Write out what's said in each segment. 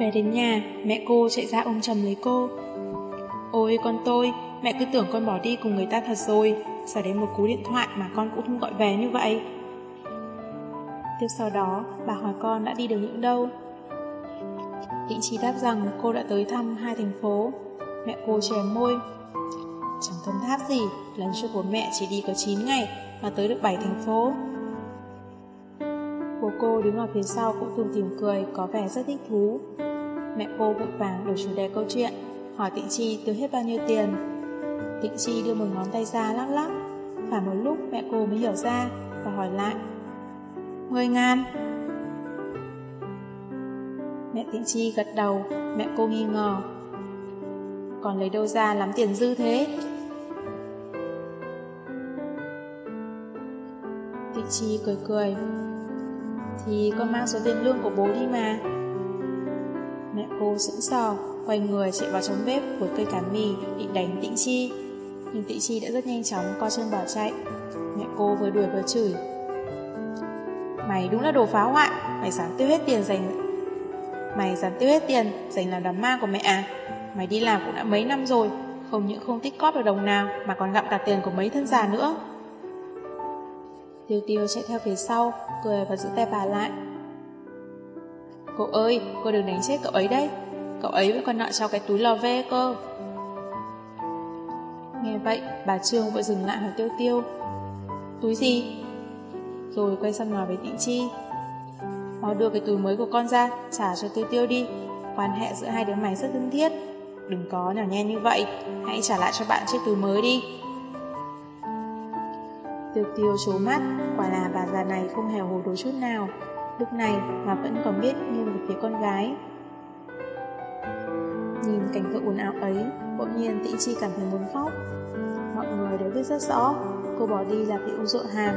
Về đến nhà, mẹ cô chạy ra ôm chầm lấy cô. Ôi con tôi, mẹ cứ tưởng con bỏ đi cùng người ta thật rồi, sao đến một cú điện thoại mà con cũng không gọi về như vậy. Tiếp sau đó, bà hỏi con đã đi được những đâu. định Chi đáp rằng cô đã tới thăm hai thành phố. Mẹ cô chè môi. Chẳng thấm tháp gì, lần trước của mẹ chỉ đi có 9 ngày mà tới được 7 thành phố. Bố cô đứng ở phía sau cũng tùm tìm cười, có vẻ rất thích thú. Mẹ cô vội vàng đổi chủ đề câu chuyện, hỏi Tịnh Chi tiêu hết bao nhiêu tiền. Tịnh Chi đưa một ngón tay ra lắc lắc. Phải một lúc mẹ cô mới hiểu ra và hỏi lại. Mười ngàn. Mẹ Tịnh Chi gật đầu, mẹ cô nghi ngờ. Còn lấy đâu ra lắm tiền dư thế? Tịnh Chi cười cười. Thì con mang số tiền lương của bố đi mà. Cô sững sờ, quay người chạy vào trong bếp với cây cá mì định đánh Tịnh Chi. Nhưng Tịnh Chi đã rất nhanh chóng co chân bỏ chạy. Mẹ cô vừa đuổi vừa chửi. Mày đúng là đồ phá hoại, mày dám tiêu hết tiền dành Mày dám tiêu hết tiền dành làm đám ma của mẹ à? Mày đi làm cũng đã mấy năm rồi, không những không tích cóp được đồng nào mà còn gặm cả tiền của mấy thân già nữa. Tiêu tiêu chạy theo phía sau, cười và giữ tay bà lại. Cô ơi, cô đừng đánh chết cậu ấy đấy. Cậu ấy vẫn còn nợ cho cái túi lò ve cơ. Nghe vậy, bà Trương vội dừng lại hỏi tiêu tiêu. Túi gì? Rồi quay sang nói với Tịnh Chi. Mau đưa cái túi mới của con ra, trả cho tiêu tiêu đi. Quan hệ giữa hai đứa mày rất thân thiết. Đừng có nhỏ nhen như vậy, hãy trả lại cho bạn chiếc túi mới đi. Tiêu tiêu trố mắt, quả là bà già này không hề hồ đồ chút nào. Lúc này mà vẫn còn biết như một phía con gái. Nhìn cảnh tượng ồn ào ấy, bỗng nhiên Tĩnh Chi cảm thấy muốn khóc. Mọi người đều biết rất rõ, cô bỏ đi là bị u dội hàm.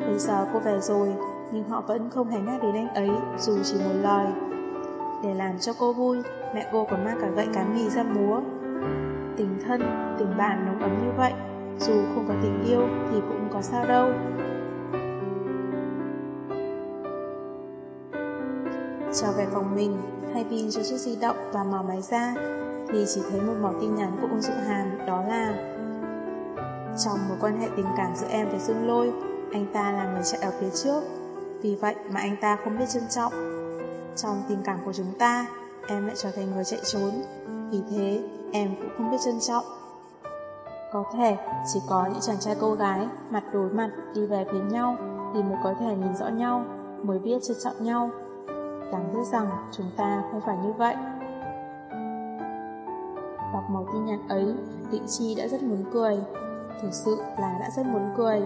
Bây giờ cô về rồi, nhưng họ vẫn không hề nhắc đến anh ấy dù chỉ một lời. Để làm cho cô vui, mẹ cô còn mang cả gậy cá mì ra múa. Tình thân, tình bạn nồng ấm như vậy, dù không có tình yêu thì cũng có sao đâu. Trở về phòng mình, thay pin cho chiếc di động và mở máy ra, thì chỉ thấy một mẫu tin nhắn của Ung Dụ Hàm, đó là Trong mối quan hệ tình cảm giữa em và Dương Lôi, anh ta là người chạy ở phía trước, vì vậy mà anh ta không biết trân trọng. Trong tình cảm của chúng ta, em lại trở thành người chạy trốn, vì thế em cũng không biết trân trọng. Có thể chỉ có những chàng trai cô gái mặt đối mặt đi về phía nhau thì mới có thể nhìn rõ nhau, mới biết trân trọng nhau. Đáng biết rằng chúng ta không phải như vậy. Đọc màu tin nhắn ấy, Định Chi đã rất muốn cười. Thực sự là đã rất muốn cười.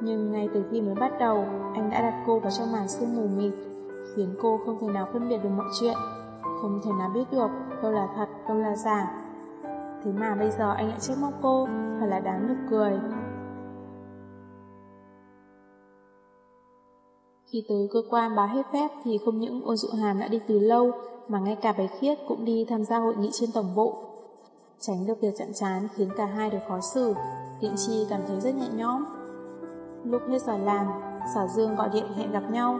Nhưng ngay từ khi mới bắt đầu, anh đã đặt cô vào trong màn sương mù mịt, khiến cô không thể nào phân biệt được mọi chuyện, không thể nào biết được đâu là thật, đâu là giả. Thế mà bây giờ anh lại trách móc cô, thật là đáng được cười. Khi tới cơ quan báo hết phép thì không những ôn dụ hàm đã đi từ lâu, mà ngay cả bài khiết cũng đi tham gia hội nghị trên tổng bộ. Tránh được việc chặn chán khiến cả hai đều khó xử, Tịnh Chi cảm thấy rất nhẹ nhõm. Lúc hết giờ làm, Sở Dương gọi điện hẹn gặp nhau.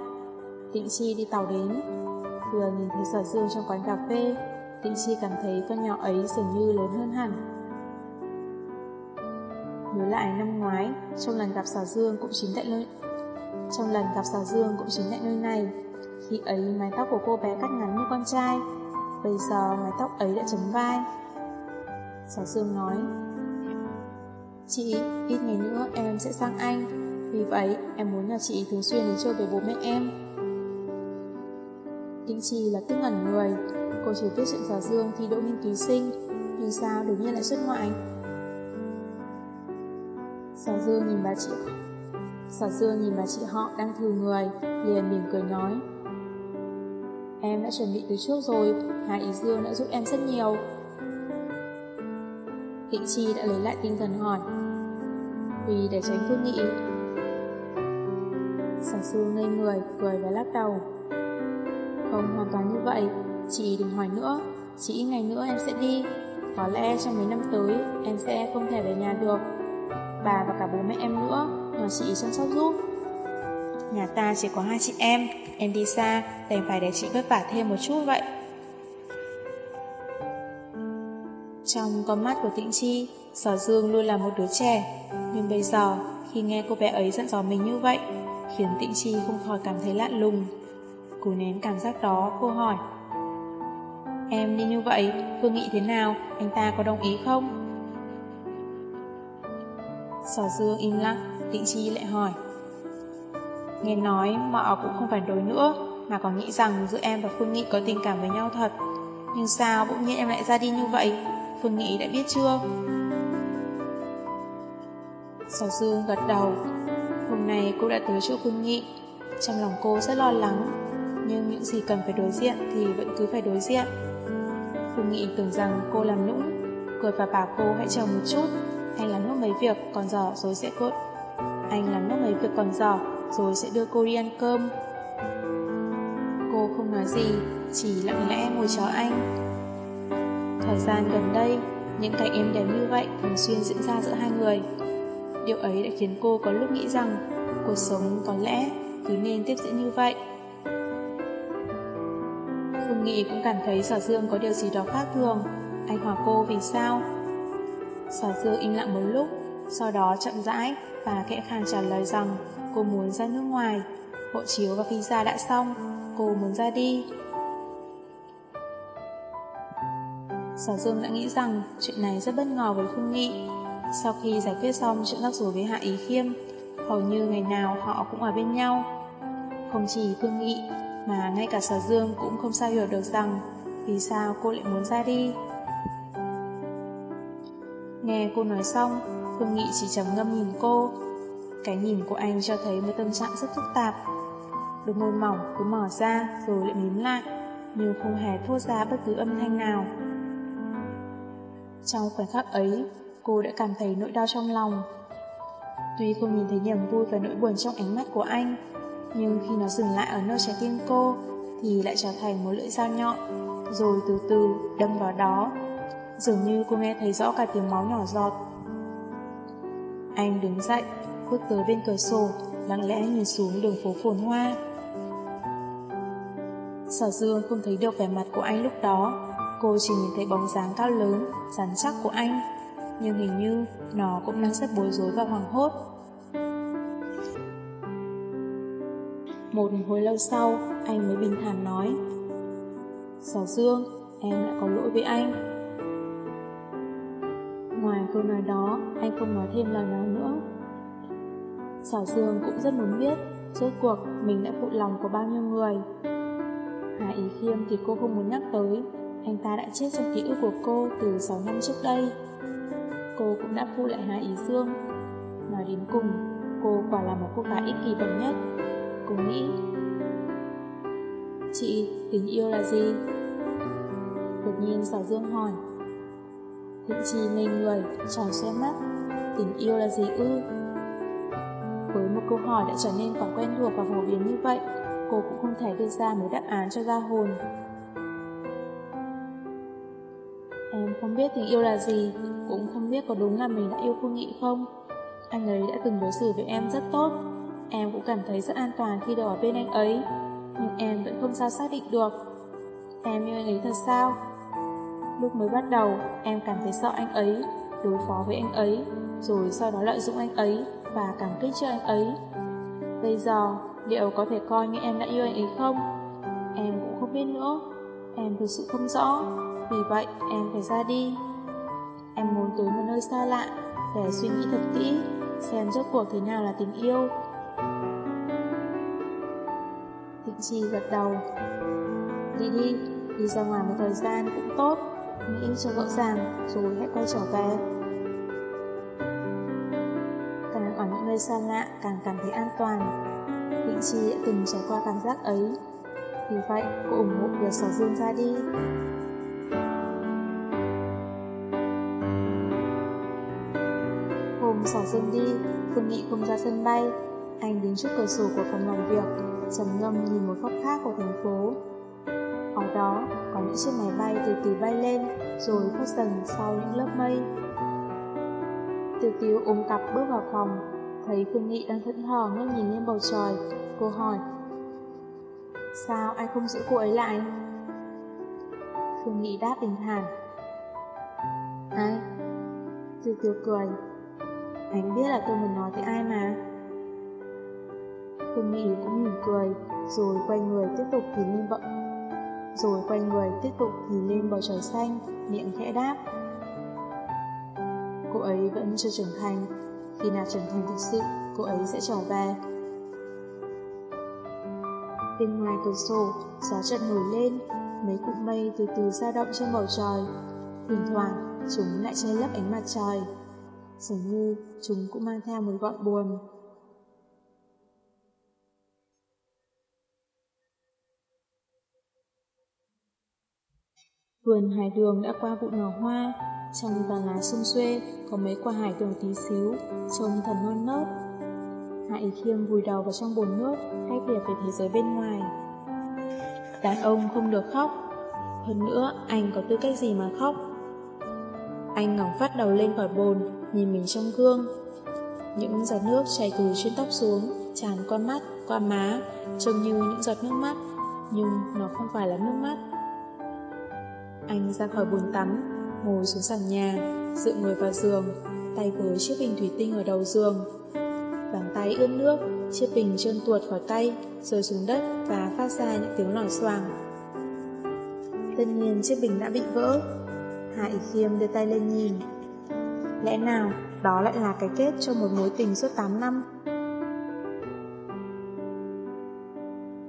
Tịnh Chi đi tàu đến. Vừa nhìn thấy Sở Dương trong quán cà phê, Tịnh Chi cảm thấy con nhỏ ấy dường như lớn hơn hẳn. Nhớ lại năm ngoái, trong lần gặp Sở Dương cũng chính tại nơi trong lần gặp Sở Dương cũng chính tại nơi này. Khi ấy mái tóc của cô bé cắt ngắn như con trai, bây giờ mái tóc ấy đã chấm vai. Sở Dương nói, Chị, ít ngày nữa em sẽ sang Anh, vì vậy em muốn nhà chị thường xuyên đến chơi với bố mẹ em. Đinh Chi là tức ngẩn người, cô chỉ biết chuyện Sở Dương thi đỗ nghiên cứu sinh, nhưng sao đột nhiên lại xuất ngoại? Sở Dương nhìn bà chị Sở Dương nhìn bà chị họ đang thử người, liền mỉm cười nói. Em đã chuẩn bị từ trước rồi, Hà Ý Dương đã giúp em rất nhiều. Thịnh Chi đã lấy lại tinh thần hỏi. Vì để tránh thương nghị. Sở Dương ngây người, cười và lắc đầu. Không hoàn toàn như vậy, chị đừng hỏi nữa, chỉ ngày nữa em sẽ đi. Có lẽ trong mấy năm tới, em sẽ không thể về nhà được. Bà và cả bố mẹ em nữa, mà chị chăm sóc giúp. Nhà ta chỉ có hai chị em, em đi xa, đành phải để chị vất vả thêm một chút vậy. Trong con mắt của Tịnh Chi, Sở Dương luôn là một đứa trẻ, nhưng bây giờ khi nghe cô bé ấy dặn dò mình như vậy, khiến Tịnh Chi không khỏi cảm thấy lạ lùng. Cố nén cảm giác đó, cô hỏi. Em đi như vậy, Phương nghĩ thế nào, anh ta có đồng ý không? Sở Dương im lặng, Tịnh Chi lại hỏi. Nghe nói mọ cũng không phản đối nữa, mà còn nghĩ rằng giữa em và Phương Nghị có tình cảm với nhau thật. Nhưng sao bỗng nhiên em lại ra đi như vậy? Phương Nghị đã biết chưa? Sở Dương gật đầu. Hôm nay cô đã tới chỗ Phương Nghị. Trong lòng cô rất lo lắng, nhưng những gì cần phải đối diện thì vẫn cứ phải đối diện. Phương Nghị tưởng rằng cô làm nũng, cười và bảo cô hãy chờ một chút, anh làm nốt mấy việc còn giỏ rồi sẽ cốt. Anh làm nốt mấy việc còn giỏ rồi sẽ đưa cô đi ăn cơm. Cô không nói gì, chỉ lặng lẽ ngồi chờ anh. Thời gian gần đây, những cảnh êm đẹp như vậy thường xuyên diễn ra giữa hai người. Điều ấy đã khiến cô có lúc nghĩ rằng cuộc sống có lẽ cứ nên tiếp diễn như vậy. Phương Nghị cũng cảm thấy Sở Dương có điều gì đó khác thường. Anh hỏi cô vì sao? Sở Dương im lặng một lúc, sau đó chậm rãi và kẽ khàng trả lời rằng cô muốn ra nước ngoài. Hộ chiếu và visa đã xong, cô muốn ra đi. Sở Dương đã nghĩ rằng chuyện này rất bất ngờ với Phương Nghị. Sau khi giải quyết xong chuyện rắc rối với Hạ Ý Khiêm, hầu như ngày nào họ cũng ở bên nhau. Không chỉ Phương Nghị, mà ngay cả Sở Dương cũng không sao hiểu được rằng vì sao cô lại muốn ra đi. Nghe cô nói xong, Phương Nghị chỉ trầm ngâm nhìn cô. Cái nhìn của anh cho thấy một tâm trạng rất phức tạp. Đôi môi mỏng cứ mở ra rồi lại mím lại, nhưng không hề thốt ra bất cứ âm thanh nào. Trong khoảnh khắc ấy, cô đã cảm thấy nỗi đau trong lòng. Tuy không nhìn thấy niềm vui và nỗi buồn trong ánh mắt của anh, nhưng khi nó dừng lại ở nơi trái tim cô, thì lại trở thành một lưỡi dao nhọn, rồi từ từ đâm vào đó. Dường như cô nghe thấy rõ cả tiếng máu nhỏ giọt. Anh đứng dậy, bước tới bên cửa sổ, lặng lẽ nhìn xuống đường phố phồn hoa. Sở Dương không thấy được vẻ mặt của anh lúc đó, cô chỉ nhìn thấy bóng dáng cao lớn, rắn chắc của anh, nhưng hình như nó cũng đang rất bối rối và hoảng hốt. Một hồi lâu sau, anh mới bình thản nói Sở Dương, em đã có lỗi với anh câu nói đó, anh không nói thêm lời nào nữa. Sở Dương cũng rất muốn biết Rốt cuộc mình đã phụ lòng của bao nhiêu người. Hà Ý Khiêm thì cô không muốn nhắc tới Anh ta đã chết trong ký ức của cô từ 6 năm trước đây. Cô cũng đã phụ lại Hà Ý Dương. Nói đến cùng, cô quả là một cô gái ích kỷ bậc nhất. Cô nghĩ Chị, tình yêu là gì? Đột nhiên Sở Dương hỏi. Thịnh trì ngây người, tròn xoe mắt. Tình yêu là gì ư? Với một câu hỏi đã trở nên quá quen thuộc và phổ biến như vậy Cô cũng không thể đưa ra một đáp án cho ra hồn. Em không biết tình yêu là gì Cũng không biết có đúng là mình đã yêu Phương Nghị không. Anh ấy đã từng đối xử với em rất tốt. Em cũng cảm thấy rất an toàn khi được ở bên anh ấy Nhưng em vẫn không sao xác định được. Em yêu anh ấy thật sao? Lúc mới bắt đầu, em cảm thấy sợ anh ấy Đối phó với anh ấy Rồi sau đó lợi dụng anh ấy Và cảm kích cho anh ấy. Bây giờ, liệu có thể coi như em đã yêu anh ấy không? Em cũng không biết nữa. Em thực sự không rõ. Vì vậy, em phải ra đi. Em muốn tới một nơi xa lạ Để suy nghĩ thật kỹ Xem rốt cuộc thế nào là tình yêu. Thịnh Chi gật đầu. Đi đi, đi ra ngoài một thời gian cũng tốt, nghĩ cho rõ ràng rồi hãy quay trở về. Càng ở những nơi xa lạ càng cảm thấy an toàn. Thịnh Chi đã từng trải qua cảm giác ấy. Vì vậy, cô ủng hộ việc Sở Dương ra đi. Hôm Sở Dương đi, Phương Nghị không ra sân bay. Anh đứng trước cửa sổ của phòng làm việc, trầm ngâm nhìn một góc khác của thành phố. Ở đó có những chiếc máy bay từ từ bay lên, rồi khuất dần sau những lớp mây. Tiêu Tiêu ôm cặp bước vào phòng, thấy Phương Nghị đang thẫn thờ ngước nhìn lên bầu trời. Cô hỏi, sao anh không giữ cô ấy lại? Phương Nghị đáp bình thản, Ai? Tiêu tiêu cười. Anh biết là tôi muốn nói với ai mà. Phương Nghị cũng mỉm cười, rồi quay người tiếp tục nhìn lên bậc rồi quay người tiếp tục nhìn lên bầu trời xanh, miệng khẽ đáp. Cô ấy vẫn chưa trưởng thành, khi nào trưởng thành thực sự, cô ấy sẽ trở về. Bên ngoài cửa sổ, gió chợt nổi lên, mấy cục mây từ từ dao động trên bầu trời. Thỉnh thoảng, chúng lại che lấp ánh mặt trời. Dường như chúng cũng mang theo một gọn buồn. Vườn hải đường đã qua vụ nở hoa, trong tàn lá xung xuê có mấy quả hải đường tí xíu, trông thật non nớt. Hạ Ý Khiêm vùi đầu vào trong bồn nước, hay việc về thế giới bên ngoài. Đàn ông không được khóc, hơn nữa anh có tư cách gì mà khóc. Anh ngẩng phát đầu lên khỏi bồn, nhìn mình trong gương. Những giọt nước chảy từ trên tóc xuống, tràn qua mắt, qua má, trông như những giọt nước mắt, nhưng nó không phải là nước mắt. Anh ra khỏi bồn tắm, ngồi xuống sàn nhà, dựa người vào giường, tay với chiếc bình thủy tinh ở đầu giường. Bàn tay ướt nước, chiếc bình trơn tuột khỏi tay, rơi xuống đất và phát ra những tiếng lòi xoàng. Tất nhiên chiếc bình đã bị vỡ. Hạ Ý Khiêm đưa tay lên nhìn. Lẽ nào đó lại là cái kết cho một mối tình suốt 8 năm?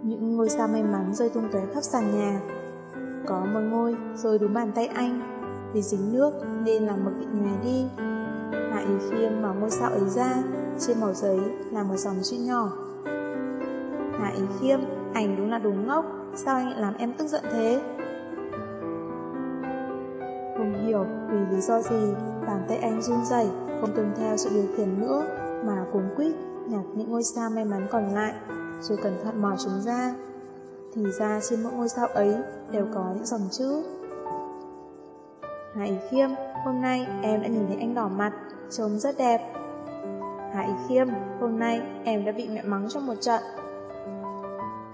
Những ngôi sao may mắn rơi tung tóe khắp sàn nhà, có một ngôi, rồi đúng bàn tay anh. Vì dính nước, nên là mực bị nhòe đi. Hạ ý khiêm mở ngôi sao ấy ra, Trên màu giấy là một dòng chữ nhỏ. Hạ ý khiêm, ảnh đúng là đúng ngốc. Sao anh lại làm em tức giận thế? Không hiểu vì lý do gì Bàn tay anh run rẩy, Không tuân theo sự điều khiển nữa, Mà cuống quýt nhặt những ngôi sao may mắn còn lại, Rồi cẩn thận mò chúng ra thì ra trên mỗi ngôi sao ấy đều có những dòng chữ. Hạ Ý Khiêm, hôm nay em đã nhìn thấy anh đỏ mặt, trông rất đẹp. Hạ Ý Khiêm, hôm nay em đã bị mẹ mắng trong một trận.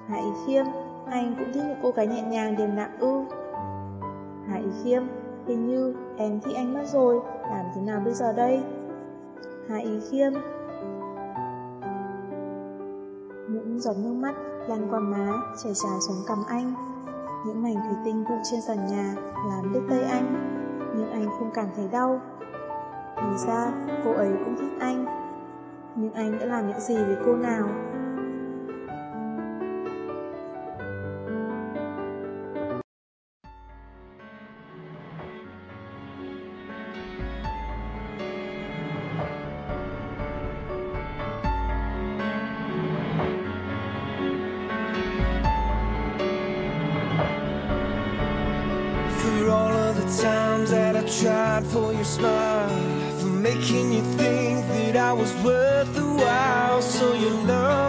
Hạ Ý Khiêm, anh cũng thích những cô gái nhẹ nhàng điềm đạm ư. Hạ Ý Khiêm, hình như em thích anh mất rồi, làm thế nào bây giờ đây? Hạ Ý Khiêm, những giọt nước mắt lăn qua má, chảy dài xuống cằm anh. Những mảnh thủy tinh vụn trên sàn nhà làm đứt tay anh, nhưng anh không cảm thấy đau. Thì ra, cô ấy cũng thích anh. Nhưng anh đã làm những gì với cô nào? Tried for your smile, for making you think that I was worth the while. So your love,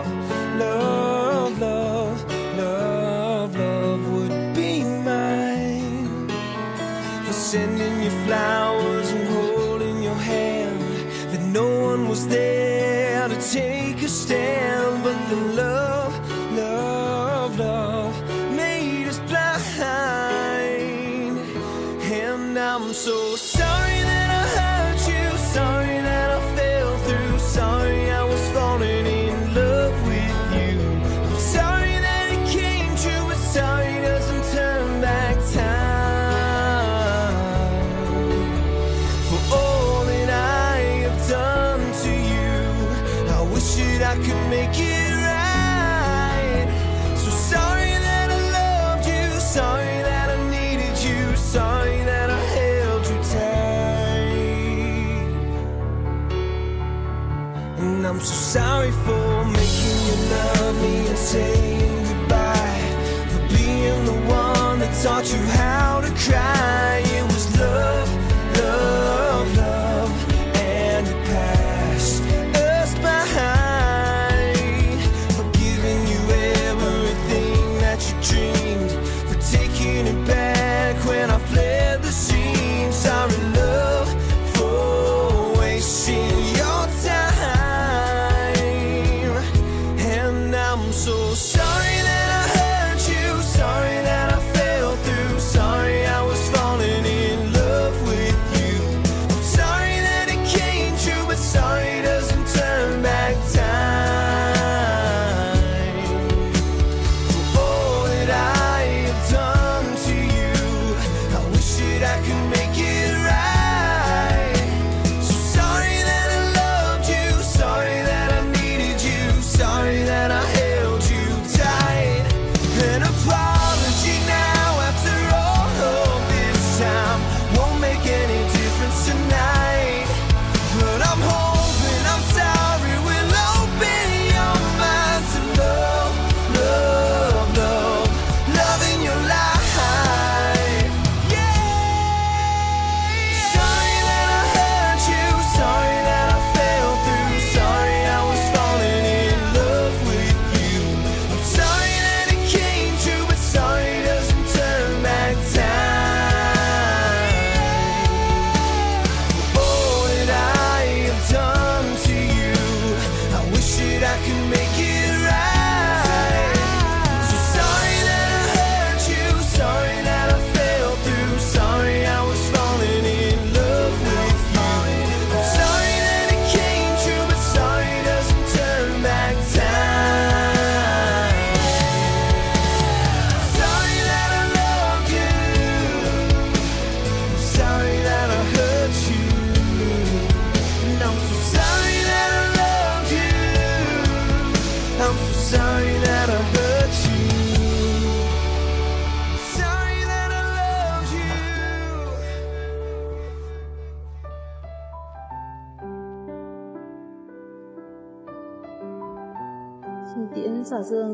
I'm so sorry for making you love me and saying goodbye. For being the one that taught you how to cry.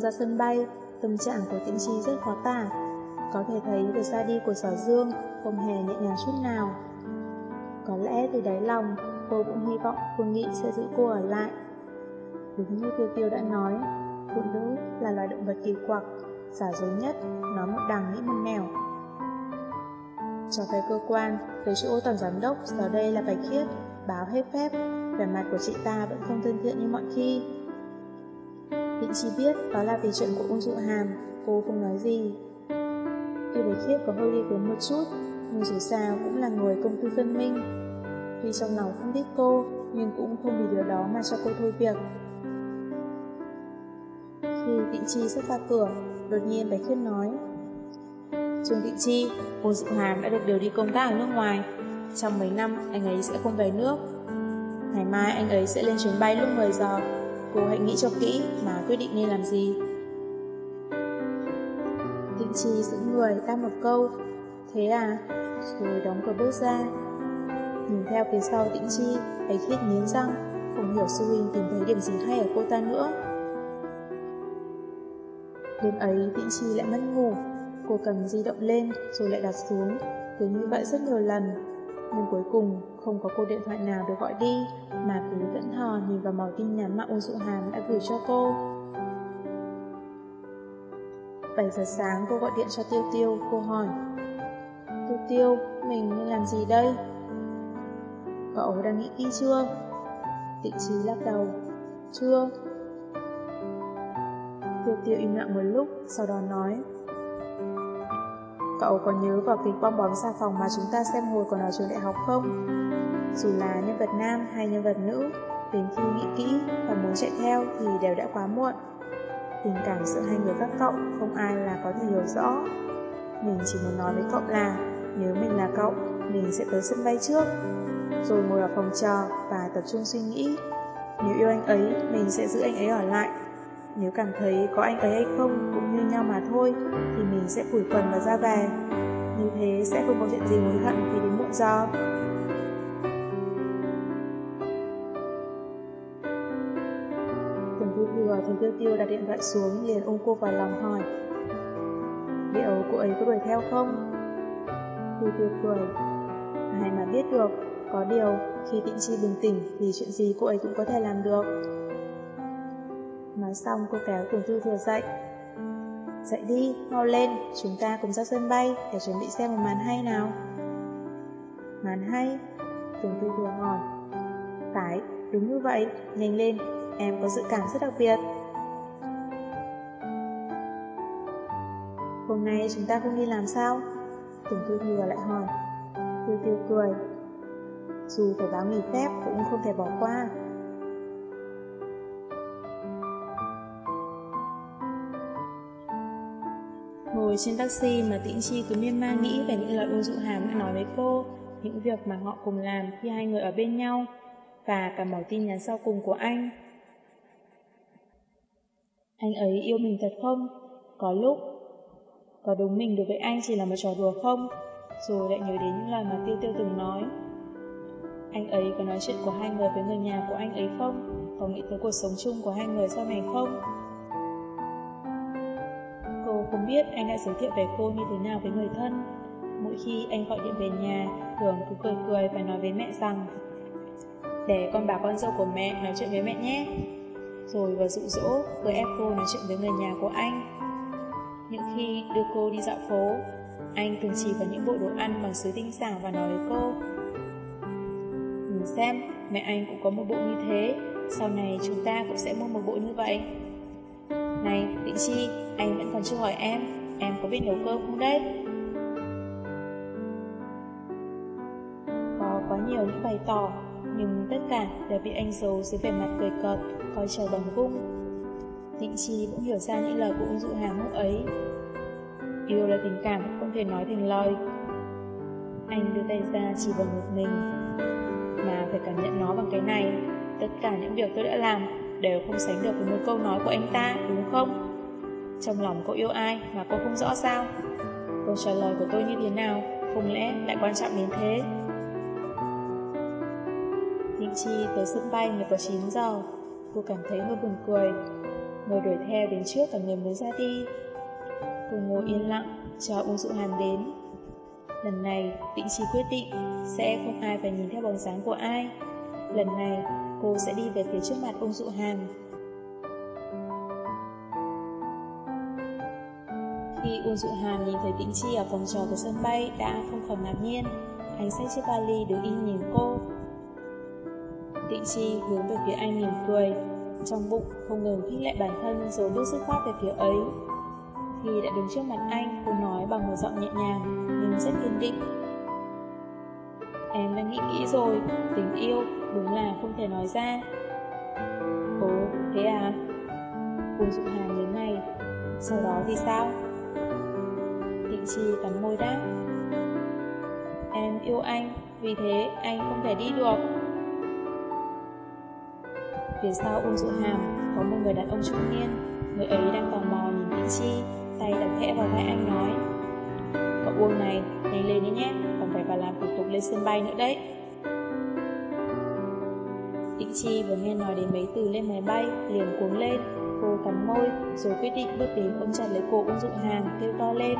Ra sân bay, tâm trạng của tĩnh chi rất khó tả. Có thể thấy việc ra đi của sở dương không hề nhẹ nhàng chút nào. Có lẽ từ đáy lòng, cô cũng hy vọng Phương Nghị sẽ giữ cô ở lại. Đúng như Tiêu Tiêu đã nói, phụ nữ là loài động vật kỳ quặc, giả dối nhất, nói một đằng nghĩ một nẻo. Cho về cơ quan, về chỗ tổng giám đốc, giờ đây là Bạch Khiết, báo hết phép, vẻ mặt của chị ta vẫn không thân thiện như mọi khi. Định chi biết đó là vì chuyện của ung dụ hàm, cô không nói gì. Tuy Bạch Khiết có hơi đi cuốn một chút, nhưng dù sao cũng là người công tư phân minh. Tuy trong lòng không thích cô, nhưng cũng không vì điều đó mà cho cô thôi việc. Khi Định Chi sắp ra cửa, đột nhiên Bạch Khiết nói Trương Định Chi, Ung Dụ Hàm đã được điều đi công tác ở nước ngoài. Trong mấy năm, anh ấy sẽ không về nước. Ngày mai anh ấy sẽ lên chuyến bay lúc 10 giờ. Cô hãy nghĩ cho kỹ mà quyết định nên làm gì. Tịnh Chi giữ người đáp một câu, Thế à? Rồi đóng cửa bước ra. Nhìn theo phía sau Tịnh Chi ấy Khiết nghiến răng, Không hiểu sư huynh tìm thấy điểm gì hay ở cô ta nữa. Đêm ấy Tịnh Chi lại mất ngủ. Cô cầm di động lên, rồi lại đặt xuống. Cứ như vậy rất nhiều lần. Nhưng cuối cùng không có cô điện thoại nào được gọi đi Mà cứ vẫn hò nhìn vào màu tin nhắn mà Ôn Dụ Hàm đã gửi cho cô 7 giờ sáng cô gọi điện cho Tiêu Tiêu, cô hỏi Tiêu Tiêu, mình nên làm gì đây? Cậu đang nghĩ kỹ chưa? Tịnh trí lắc đầu Chưa Tiêu Tiêu im lặng một lúc, sau đó nói Cậu còn nhớ vào kịch bong bóng xa phòng mà chúng ta xem hồi còn ở trường đại học không? Dù là nhân vật nam hay nhân vật nữ, đến khi nghĩ kỹ và muốn chạy theo thì đều đã quá muộn. Tình cảm giữa hai người các cậu không ai là có thể hiểu rõ. Mình chỉ muốn nói với cậu là nếu mình là cậu, mình sẽ tới sân bay trước. Rồi ngồi ở phòng chờ và tập trung suy nghĩ. Nếu yêu anh ấy, mình sẽ giữ anh ấy ở lại. Nếu cảm thấy có anh ấy hay không cũng như nhau mà thôi, thì mình sẽ phủi quần và ra về. Như thế sẽ không có chuyện gì hối hận khi đến muộn do. Tuần Tiêu Thừa thấy Tiêu Tiêu đặt điện thoại xuống liền ôm cô vào lòng hỏi Liệu cô ấy có đuổi theo không? Tiêu Tiêu cười Ai mà biết được Có điều khi Tịnh Chi bình tĩnh Thì chuyện gì cô ấy cũng có thể làm được Nói xong cô kéo Tưởng Thư Thừa dậy Dậy đi, mau lên Chúng ta cùng ra sân bay Để chuẩn bị xem một màn hay nào Màn hay Tưởng Thư Thừa hỏi Phải, đúng như vậy Nhanh lên, em có dự cảm rất đặc biệt. Hôm nay chúng ta không đi làm sao? Tưởng Thư Thừa lại hỏi. Tiêu Tiêu cười. Dù phải báo nghỉ phép cũng không thể bỏ qua. Ngồi trên taxi mà Tĩnh Chi cứ miên man nghĩ về những lời Ôn Dụ Hàm đã nói với cô, những việc mà họ cùng làm khi hai người ở bên nhau, và cả mẩu tin nhắn sau cùng của anh. Anh ấy yêu mình thật không? Có lúc. Có đúng mình đối với anh chỉ là một trò đùa không? Rồi lại nhớ đến những lời mà Tiêu Tiêu từng nói. Anh ấy có nói chuyện của hai người với người nhà của anh ấy không? Có nghĩ tới cuộc sống chung của hai người sau này không? Biết anh đã giới thiệu về cô như thế nào với người thân. Mỗi khi anh gọi điện về nhà, thường cứ cười cười và nói với mẹ rằng để con bà con dâu của mẹ nói chuyện với mẹ nhé. Rồi vừa dụ dỗ, vừa ép cô nói chuyện với người nhà của anh. Những khi đưa cô đi dạo phố, anh thường chỉ vào những bộ đồ ăn bằng sứ tinh xảo và nói với cô. Nhìn xem, mẹ anh cũng có một bộ như thế, sau này chúng ta cũng sẽ mua một bộ như vậy. Này, Tịnh Chi, anh vẫn còn chưa hỏi em, em có biết nấu cơm không đấy? Có quá nhiều những bày tỏ, nhưng tất cả đều bị anh giấu dưới vẻ mặt cười cợt, coi trời bằng vung. định Chi cũng hiểu ra những lời của Ung Dụ Hàm lúc ấy. Yêu là tình cảm không thể nói thành lời. Anh đưa tay ra chỉ vào ngực mình, mà phải cảm nhận nó bằng cái này. Tất cả những việc tôi đã làm đều không sánh được với một câu nói của anh ta, đúng không? Trong lòng cô yêu ai mà cô không rõ sao? Câu trả lời của tôi như thế nào, không lẽ lại quan trọng đến thế? Ninh Chi tới sân bay mới có 9 giờ, cô cảm thấy hơi buồn cười. Người đuổi theo đến trước cả người mới ra đi. Cô ngồi yên lặng, chờ Uông Dụ Hàn đến. Lần này, Tịnh Chi quyết định sẽ không ai phải nhìn theo bóng dáng của ai. Lần này, cô sẽ đi về phía trước mặt ông Dụ Hàn. Khi Uông Dụ Hàn nhìn thấy Tĩnh Chi ở phòng trò của sân bay đã không khỏi ngạc nhiên. Anh xách chiếc vali đứng yên nhìn cô. Tịnh Chi hướng về phía anh mỉm cười, trong bụng không ngừng khích lệ bản thân rồi bước sức khoát về phía ấy. Khi đã đứng trước mặt anh, cô nói bằng một giọng nhẹ nhàng nhưng rất kiên định. Em đã nghĩ kỹ rồi, tình yêu đúng là không thể nói ra. Ồ, thế à? Uông Dụ Hàn nhớ này, sau đó thì sao? Tịnh Chi cắn môi đáp. Em yêu anh, vì thế anh không thể đi được. Phía sau Uông Dụ Hàm có một người đàn ông trung niên, người ấy đang tò mò nhìn Tịnh Chi, tay đặt khẽ vào vai anh nói. Cậu Uông này, nhanh lên đi nhé, còn phải vào làm thủ tục lên sân bay nữa đấy. Tịnh Chi vừa nghe nói đến mấy từ lên máy bay, liền cuống lên, cô cắn môi, rồi quyết định bước đến ôm chặt lấy cô Uông Dụ Hàm, kêu to lên.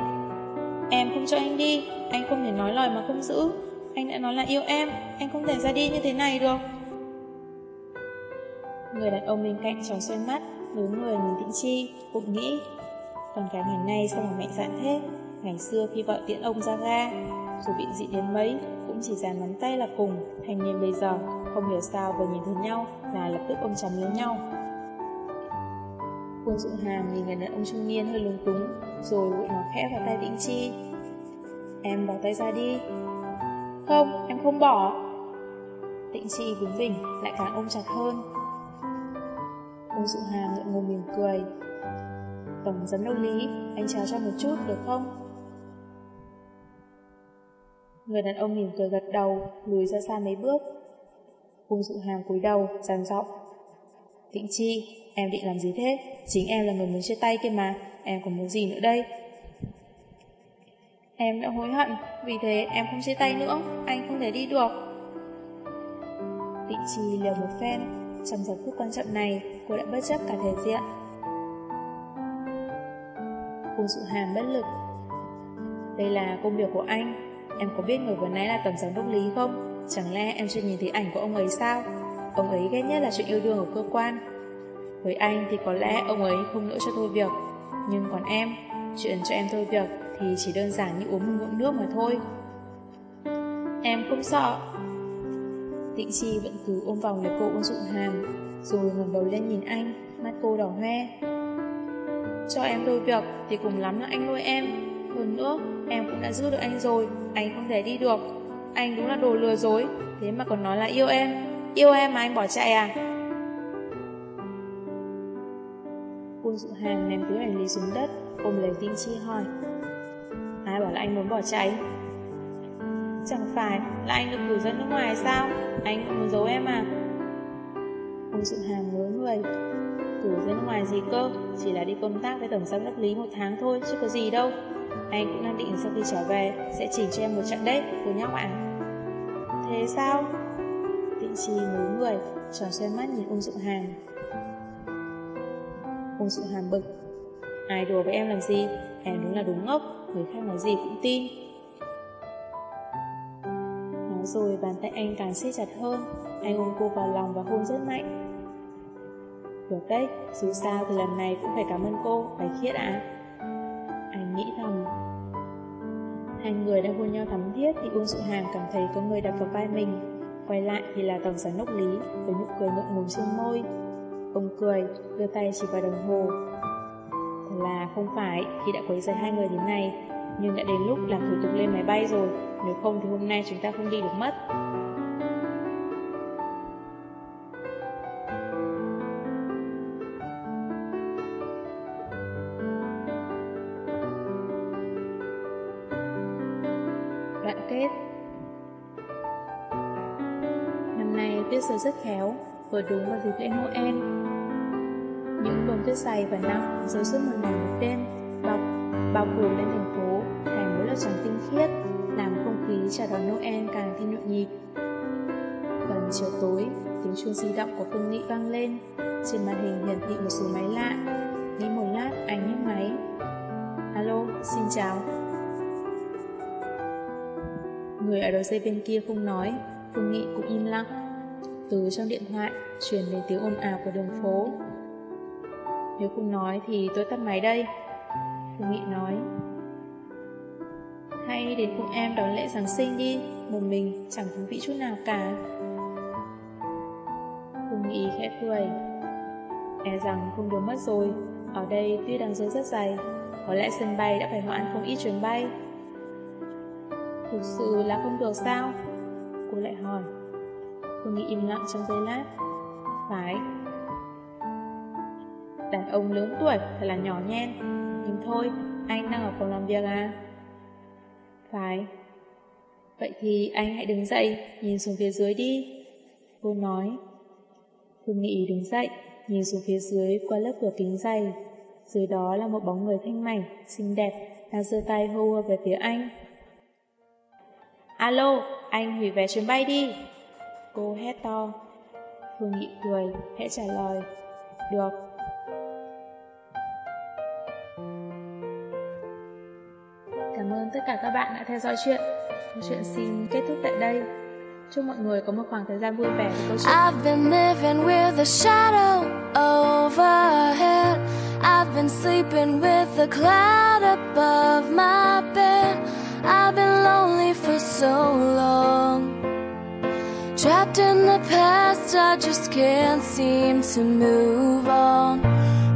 Em không cho anh đi, anh không thể nói lời mà không giữ. Anh đã nói là yêu em, anh không thể ra đi như thế này được. Người đàn ông bên cạnh tròn xoay mắt, hướng người nhìn Tĩnh Chi, bụng nghĩ. Con gái ngày nay sao mà mạnh dạn thế? Ngày xưa khi gọi tiễn ông ra ga, dù bị dị đến mấy, cũng chỉ dàn nắm tay là cùng. Thành niên bây giờ, không hiểu sao vừa nhìn thấy nhau là lập tức ôm chầm lấy nhau. Quân Dụng Hàm nhìn người đàn ông trung niên hơi lúng túng, rồi vội nói khẽ vào tay Vĩnh Chi. Em bỏ tay ra đi. Không, em không bỏ. tịnh Chi vướng bình, lại càng ôm chặt hơn. Quân Dụng Hàm ngượng ngùng mỉm cười. Tổng giám đốc Lý, anh chào cho một chút được không? Người đàn ông mỉm cười gật đầu, lùi ra xa mấy bước. Cung dụ hàm cúi đầu, giàn giọng. Thịnh Chi, em định làm gì thế? Chính em là người muốn chia tay kia mà, em còn muốn gì nữa đây? Em đã hối hận, vì thế em không chia tay nữa, anh không thể đi được. Tịnh Chi liều một phen, trong giờ phút quan trọng này, cô đã bất chấp cả thể diện. Cung dụ hàm bất lực. Đây là công việc của anh, Em có biết người vừa nãy là tổng giám đốc Lý không? Chẳng lẽ em chưa nhìn thấy ảnh của ông ấy sao? Ông ấy ghét nhất là chuyện yêu đương ở cơ quan. Với anh thì có lẽ ông ấy không nỡ cho thôi việc. Nhưng còn em, chuyện cho em thôi việc thì chỉ đơn giản như uống một ngụm nước mà thôi. Em không sợ. Tịnh Chi vẫn cứ ôm vòng lấy cô ôn dụng hàm, rồi ngẩng đầu lên nhìn anh, mắt cô đỏ hoe. Cho em thôi việc thì cùng lắm là anh nuôi em. Hơn nữa, em cũng đã giữ được anh rồi, anh không thể đi được. Anh đúng là đồ lừa dối, thế mà còn nói là yêu em. Yêu em mà anh bỏ chạy à? Quân dụ hàng ném túi hành lý xuống đất, ôm lấy Tinh Chi hỏi. Ai bảo là anh muốn bỏ chạy? Chẳng phải là anh được cử ra nước ngoài sao? Anh cũng muốn giấu em à? Quân dụ hàng ngớ người. Cử ra nước ngoài gì cơ? Chỉ là đi công tác với tổng giám đốc lý một tháng thôi, chứ có gì đâu. Anh cũng đang định sau khi trở về Sẽ chỉnh cho em một trận đấy Cô nhóc ạ Thế sao Tịnh Chi ngứa người, Tròn xoay mắt nhìn ung dụng hàn. Ung dụng hàn bực. Ai đùa với em làm gì? Em đúng là đúng ngốc, Người khác nói gì cũng tin. Nói rồi bàn tay anh càng siết chặt hơn, Anh ôm cô vào lòng và hôn rất mạnh. Được đấy, Dù sao thì lần này cũng phải cảm ơn cô, phải khiết ạ. Anh nghĩ thầm. Hai người đang hôn nhau thắm thiết thì Uông Dụ Hàng cảm thấy có người đặt vào vai mình. Quay lại thì là tổng giám đốc Lý với nụ cười ngượng ngùng trên môi. Ông cười, đưa tay chỉ vào đồng hồ. Thật là không phải khi đã quấy rầy hai người đến này, nhưng đã đến lúc làm thủ tục lên máy bay rồi, nếu không thì hôm nay chúng ta không đi được mất. Năm nay tuyết rơi rất khéo, vừa đúng vào dịp lễ Noel. Những bông tuyết dày và nặng rơi suốt một ngày một đêm, bọc bao phủ lên thành phố thành mỗi lớp trắng tinh khiết, làm không khí chào đón Noel càng thêm nhộn nhịp. Gần chiều tối, tiếng chuông di động của Phương Nghị vang lên, trên màn hình hiển thị một số máy lạ. Nghĩ một lát, anh nhấc máy. Alo, xin chào. Người ở đầu dây bên kia không nói, Phương Nghị cũng im lặng. Từ trong điện thoại, truyền đến tiếng ồn ào của đường phố. Nếu không nói thì tôi tắt máy đây. Phương Nghị nói. Hay đến cùng em đón lễ Giáng sinh đi, một mình chẳng thú vị chút nào cả. Phương Nghị khẽ cười. E rằng không được mất rồi, ở đây tuy đang rơi rất dày, có lẽ sân bay đã phải hoãn không ít chuyến bay. Thực sự là không được sao? Cô lại hỏi. Phương Nghị im lặng trong giây lát. Phải. Đàn ông lớn tuổi thật là nhỏ nhen. Nhưng thôi, anh đang ở phòng làm việc à? Phải. Vậy thì anh hãy đứng dậy, nhìn xuống phía dưới đi. Cô nói. Phương Nghị đứng dậy, nhìn xuống phía dưới qua lớp cửa kính dày. Dưới đó là một bóng người thanh mảnh, xinh đẹp, đang giơ tay hô về phía anh. Alo, anh hủy vé chuyến bay đi. Cô hét to. Phương Nghị cười, hãy trả lời. Được. Cảm ơn tất cả các bạn đã theo dõi chuyện. Câu chuyện xin kết thúc tại đây. Chúc mọi người có một khoảng thời gian vui vẻ với câu chuyện. I've been living with a shadow overhead. I've been sleeping with a cloud above my bed. I've been lonely for so long. Trapped in the past, I just can't seem to move on.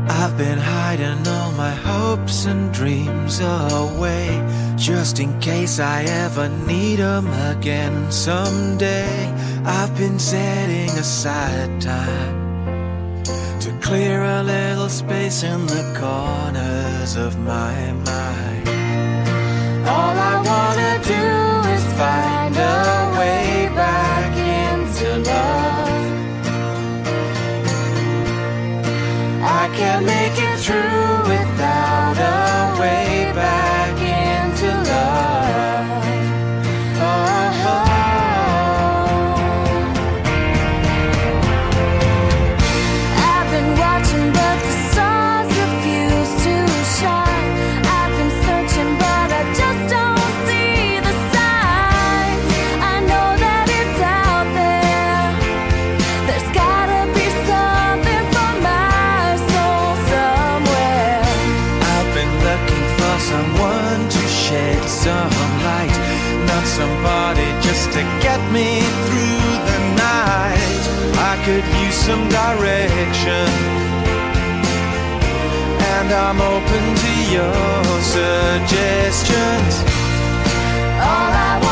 I've been hiding all my hopes and dreams away just in case I ever need them again someday. I've been setting aside time to clear a little space in the corners of my mind. All I wanna do is find I can't make it through somebody just to get me through the night. I could use some direction, and I'm open to your suggestions. All I want